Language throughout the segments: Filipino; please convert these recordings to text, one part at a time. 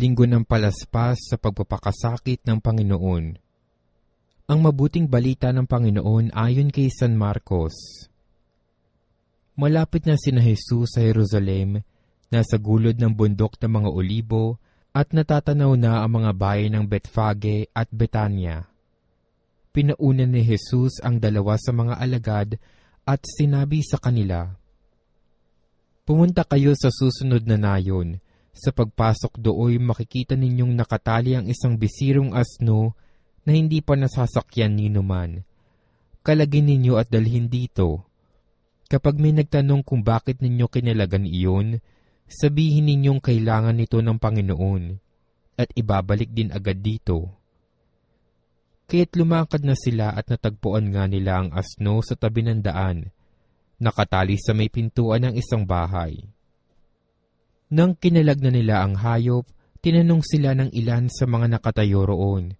linggo ng palaspas sa pagpapakasakit ng Panginoon. Ang mabuting balita ng Panginoon ayon kay San Marcos. Malapit na sina Jesus sa Jerusalem, nasa gulod ng bundok ng mga olibo, at natatanaw na ang mga bayan ng Betfage at Betania. Pinauna ni Jesus ang dalawa sa mga alagad at sinabi sa kanila, Pumunta kayo sa susunod na nayon, sa pagpasok dooy makikita ninyong nakatali ang isang bisirong asno na hindi pa nasasakyan ni numan. Kalagin ninyo at dalhin dito. Kapag may nagtanong kung bakit ninyo kinalagan iyon, sabihin ninyong kailangan nito ng Panginoon at ibabalik din agad dito. Kaya't lumakad na sila at natagpuan nga nila ang asno sa tabi ng daan, nakatali sa may pintuan ng isang bahay. Nang kinalag na nila ang hayop, tinanong sila ng ilan sa mga nakatayo roon,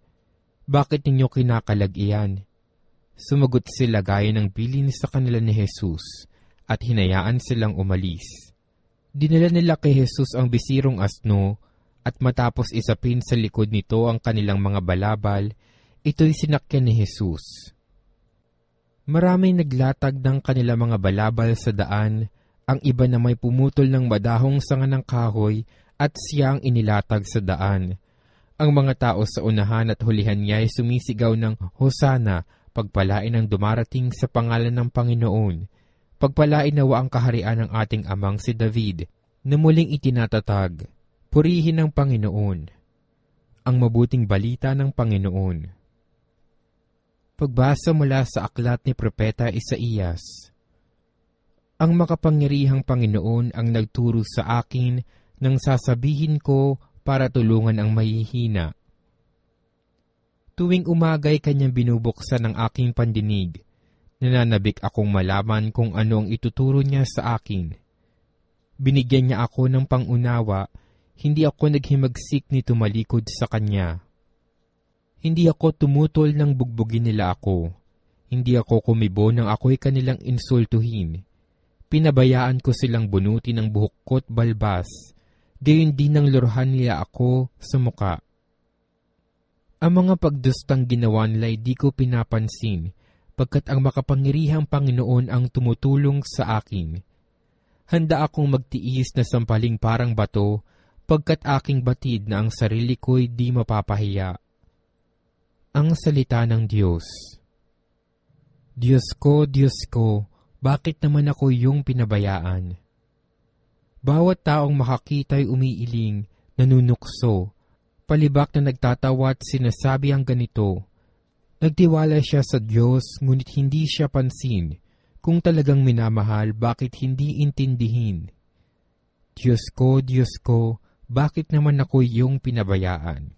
Bakit ninyo kinakalag iyan? Sumagot sila gaya ng bilin sa kanila ni Jesus at hinayaan silang umalis. Dinala nila kay Jesus ang bisirong asno at matapos isapin sa likod nito ang kanilang mga balabal, ito'y sinakyan ni Jesus. Maraming naglatag ng kanilang mga balabal sa daan ang iba na may pumutol ng madahong sanga ng kahoy at siya ang inilatag sa daan. Ang mga tao sa unahan at hulihan niya ay sumisigaw ng Hosana, pagpalain ang dumarating sa pangalan ng Panginoon. Pagpalain nawa ang kaharian ng ating amang si David, na muling itinatatag. Purihin ng Panginoon. Ang mabuting balita ng Panginoon. Pagbasa mula sa aklat ni Propeta Isaías, ang makapangyarihang Panginoon ang nagturo sa akin nang sasabihin ko para tulungan ang mahihina. Tuwing umagay kanyang binubuksan ang aking pandinig, nananabik akong malaman kung ano ang ituturo niya sa akin. Binigyan niya ako ng pangunawa, hindi ako naghimagsik ni tumalikod sa kanya. Hindi ako tumutol ng bugbugin nila ako. Hindi ako kumibo nang ako'y kanilang insultuhin Pinabayaan ko silang bunuti ng buhok ko't balbas, gayon din ang luruhan nila ako sa muka. Ang mga pagdustang ginawa nila di ko pinapansin, pagkat ang makapangirihang Panginoon ang tumutulong sa akin. Handa akong magtiis na sampaling parang bato, pagkat aking batid na ang sarili ko'y di mapapahiya. Ang Salita ng Diyos Diyos ko, Diyos ko, bakit naman ako yung pinabayaan? Bawat taong makakita'y umiiling, nanunukso, palibak na nagtatawa at sinasabi ang ganito, Nagtiwala siya sa Diyos ngunit hindi siya pansin. Kung talagang minamahal, bakit hindi intindihin? Diyos ko, Diyos ko, bakit naman ako yung pinabayaan?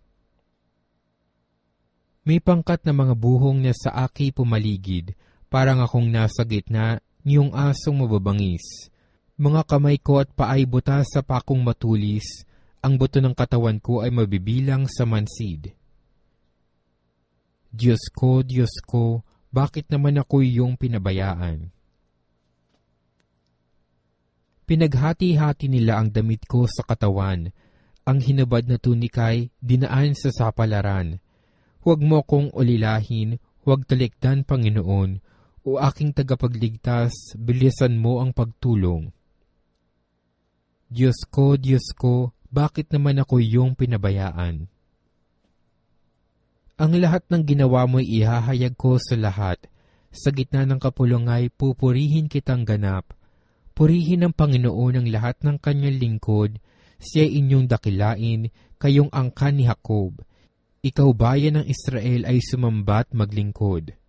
May pangkat na mga buhong na sa aki pumaligid, parang akong nasa gitna niyong asong mababangis. Mga kamay ko at paay buta sa pakong matulis, ang buto ng katawan ko ay mabibilang sa mansid. Diyos ko, Diyos ko, bakit naman ako iyong pinabayaan? Pinaghati-hati nila ang damit ko sa katawan, ang hinabad na tunikay dinaan sa sapalaran. Huwag mo kong ulilahin, huwag talikdan, Panginoon, o aking tagapagligtas, bilisan mo ang pagtulong. Diyos ko, Diyos ko, bakit naman ako iyong pinabayaan? Ang lahat ng ginawa mo'y ihahayag ko sa lahat. Sa gitna ng kapulungay, pupurihin kitang ganap. Purihin ng Panginoon ang lahat ng kanyang lingkod. Siya inyong dakilain, kayong angkan ni Jacob. Ikaw bayan ng Israel ay sumambat maglingkod.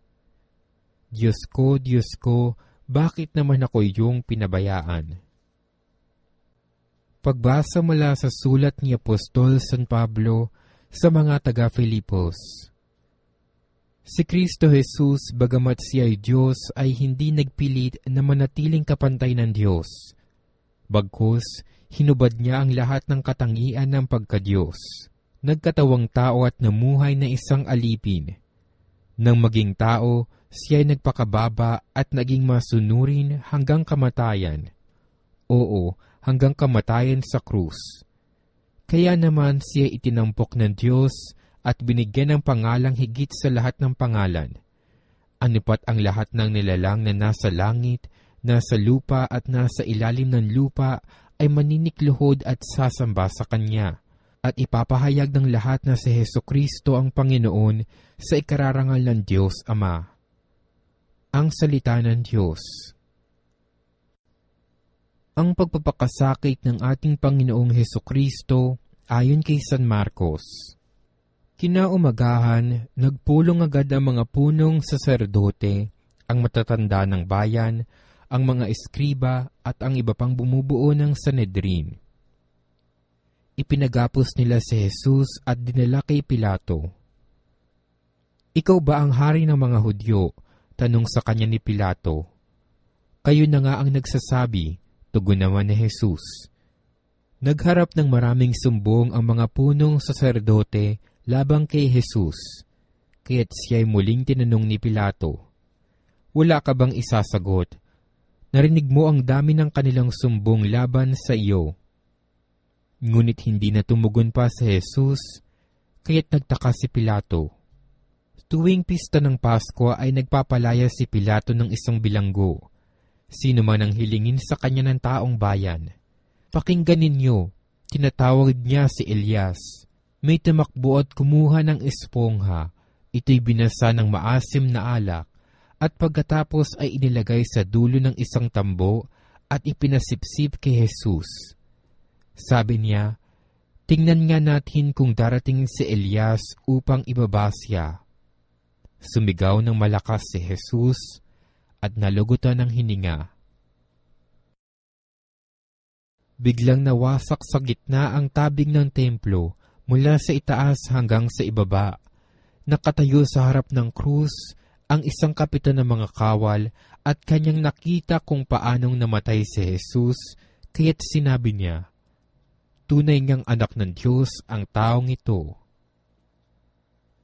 Diyos ko, Diyos ko, bakit naman ako iyong pinabayaan? Pagbasa mula sa sulat ni Apostol San Pablo sa mga taga-Filipos. Si Kristo Jesus, bagamat siya ay Diyos, ay hindi nagpilit na manatiling kapantay ng Diyos. Bagkus, hinubad niya ang lahat ng katangian ng pagkadyos. Nagkatawang tao at namuhay na isang alipin. Nang maging tao, siya ay nagpakababa at naging masunurin hanggang kamatayan. Oo, hanggang kamatayan sa krus. Kaya naman siya itinampok ng Diyos at binigyan ng pangalang higit sa lahat ng pangalan. Anipat ang lahat ng nilalang na nasa langit, nasa lupa at nasa ilalim ng lupa ay maninikluhod at sasamba sa Kanya. At ipapahayag ng lahat na si Heso Kristo ang Panginoon sa ikararangal ng Diyos Ama. Ang Salita ng Diyos Ang pagpapakasakit ng ating Panginoong Heso Kristo ayon kay San Marcos. Kinaumagahan, nagpulong agad ang mga punong saserdote, ang matatanda ng bayan, ang mga eskriba at ang iba pang bumubuo ng Sanedrin. Ipinagapos nila si Jesus at dinala kay Pilato. Ikaw ba ang hari ng mga Hudyo? Tanong sa kanya ni Pilato. Kayo na nga ang nagsasabi, tugon naman ni Jesus. Nagharap ng maraming sumbong ang mga punong saserdote labang kay Jesus. Kaya't siya'y muling tinanong ni Pilato, Wala ka bang isasagot? Narinig mo ang dami ng kanilang sumbong laban sa iyo. Ngunit hindi na tumugon pa sa Jesus, kaya't nagtaka si Pilato. Tuwing pista ng Pasko ay nagpapalaya si Pilato ng isang bilanggo. Sino man ang hilingin sa kanya ng taong bayan. Pakinggan ninyo, tinatawag niya si Elias may tumakbo at kumuha ng espongha. Ito'y binasa ng maasim na alak at pagkatapos ay inilagay sa dulo ng isang tambo at ipinasipsip kay Jesus. Sabi niya, Tingnan nga natin kung darating si Elias upang ibaba siya. Sumigaw ng malakas si Jesus at nalugutan ng hininga. Biglang nawasak sa gitna ang tabing ng templo mula sa itaas hanggang sa ibaba. Nakatayo sa harap ng krus ang isang kapitan ng mga kawal at kanyang nakita kung paanong namatay si Jesus, kaya't sinabi niya, Tunay ngang anak ng Diyos ang taong ito.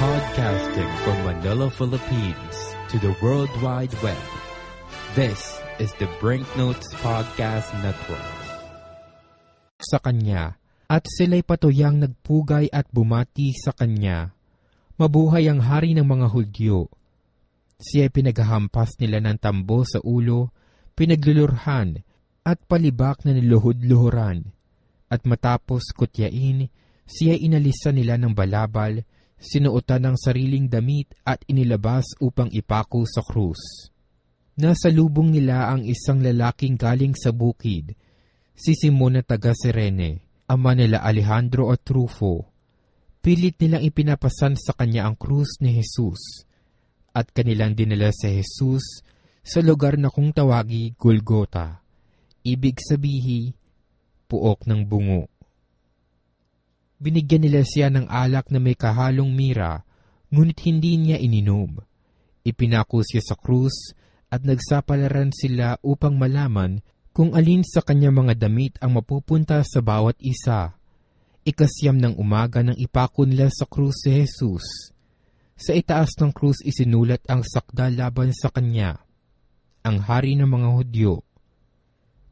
Podcasting from Manila, Philippines to the World Wide Web. This is the Brinknotes Podcast Network. Sa kanya, at sila'y patuyang nagpugay at bumati sa kanya. Mabuhay ang hari ng mga Hudyo. Siya pinaghahampas nila ng tambo sa ulo, pinaglulurhan, at palibak na niluhod-luhuran. At matapos kutyain, siya inalisan nila ng balabal, sinuotan ng sariling damit at inilabas upang ipako sa krus. Nasa lubong nila ang isang lalaking galing sa bukid, si Simon na taga Sirene, ama nila Alejandro at Trufo. Pilit nilang ipinapasan sa kanya ang krus ni Jesus, at kanilang dinala si Jesus sa lugar na kung tawagi Golgota, ibig sabihi, puok ng bungo. Binigyan nila siya ng alak na may kahalong mira, ngunit hindi niya ininom. Ipinako siya sa krus at nagsapalaran sila upang malaman kung alin sa kanya mga damit ang mapupunta sa bawat isa. Ikasyam ng umaga nang ipako nila sa krus si Jesus. Sa itaas ng krus isinulat ang sakda laban sa kanya. Ang hari ng mga Hudyo.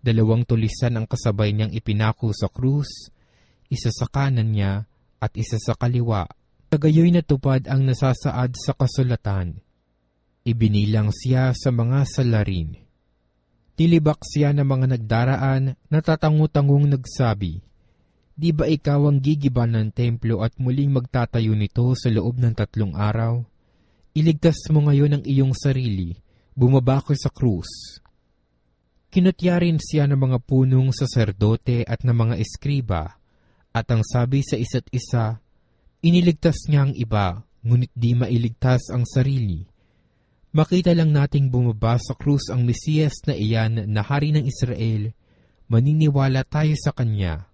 Dalawang tulisan ang kasabay niyang ipinako sa krus isa sa kanan niya at isa sa kaliwa. Tagayoy natupad ang nasasaad sa kasulatan. Ibinilang siya sa mga salarin. Tilibak siya ng mga nagdaraan na tatangu-tangong nagsabi, Di ba ikaw ang gigiban ng templo at muling magtatayo nito sa loob ng tatlong araw? Iligtas mo ngayon ang iyong sarili, bumaba ko sa krus. Kinutya rin siya ng mga punong saserdote at ng mga eskriba at ang sabi sa isa't isa, iniligtas niya ang iba, ngunit di mailigtas ang sarili. Makita lang nating bumaba sa krus ang Mesiyas na iyan na hari ng Israel, maniniwala tayo sa Kanya.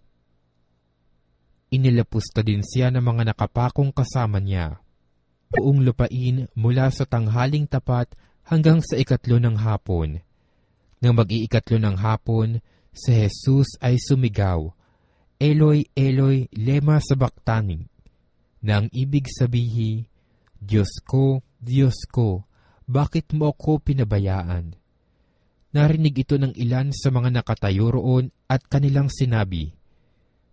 Inilapusta din siya ng mga nakapakong kasama niya. Buong lupain mula sa tanghaling tapat hanggang sa ikatlo ng hapon. Nang mag-iikatlo ng hapon, si Jesus ay sumigaw, Eloy, Eloy, lema sabaktani, nang ibig sabihi, Diyos ko, Diyos ko, bakit mo ako pinabayaan? Narinig ito ng ilan sa mga nakatayo roon at kanilang sinabi,